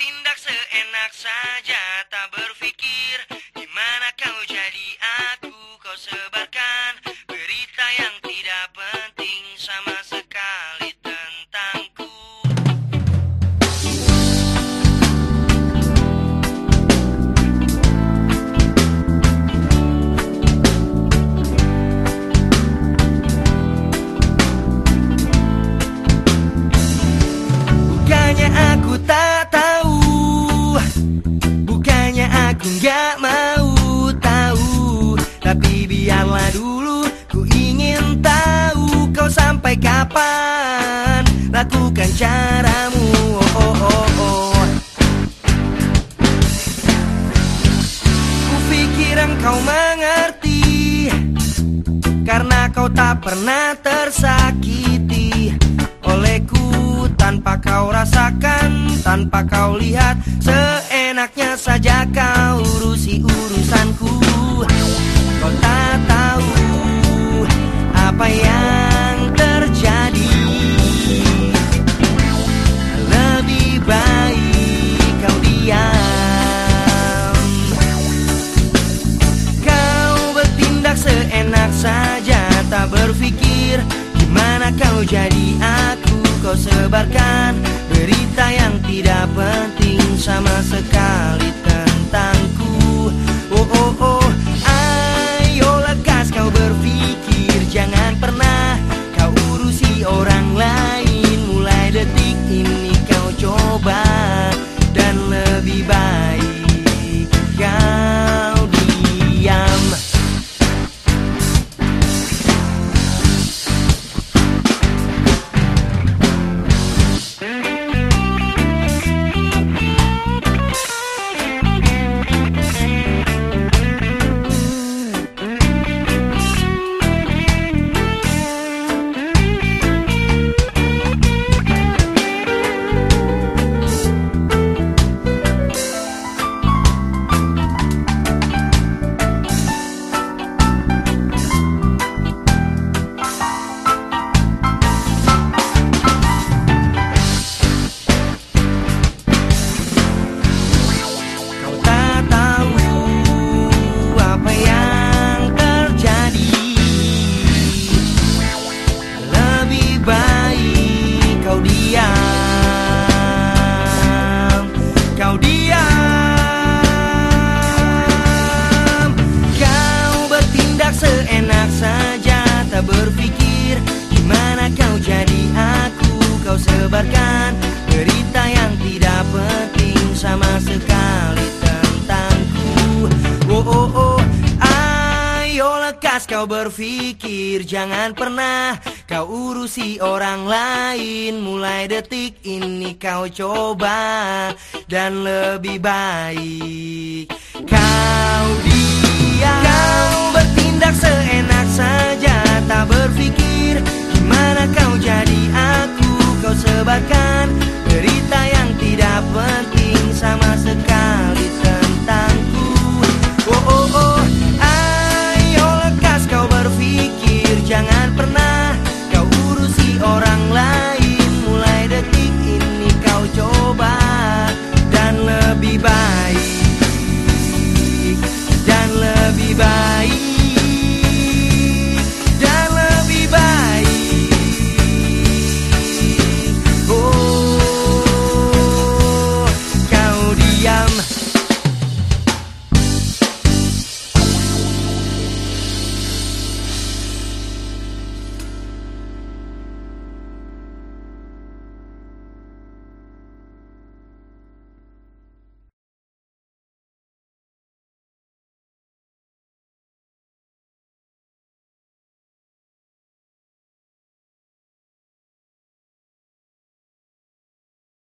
bertindak seenak saja Tak Bukannya aku gak mau tahu Tapi biarlah dulu Ku ingin tahu Kau sampai kapan Lakukan caramu oh, oh, oh, oh. Ku pikir engkau mengerti Karena kau tak pernah tersakiti Olehku tanpa kau rasakan Tanpa kau lihat saja Tak berpikir Gimana kau jadi aku? Kau sebarkan Berita yang tidak penting Sama sekali sebarkan Berita yang tidak penting Sama sekali tentangku. Oh oh oh Ayo lekas kau berpikir Jangan pernah kau urusi orang lain. Mulai detik ini kau coba Dan lebih baik. Kau diam Kau sebarkan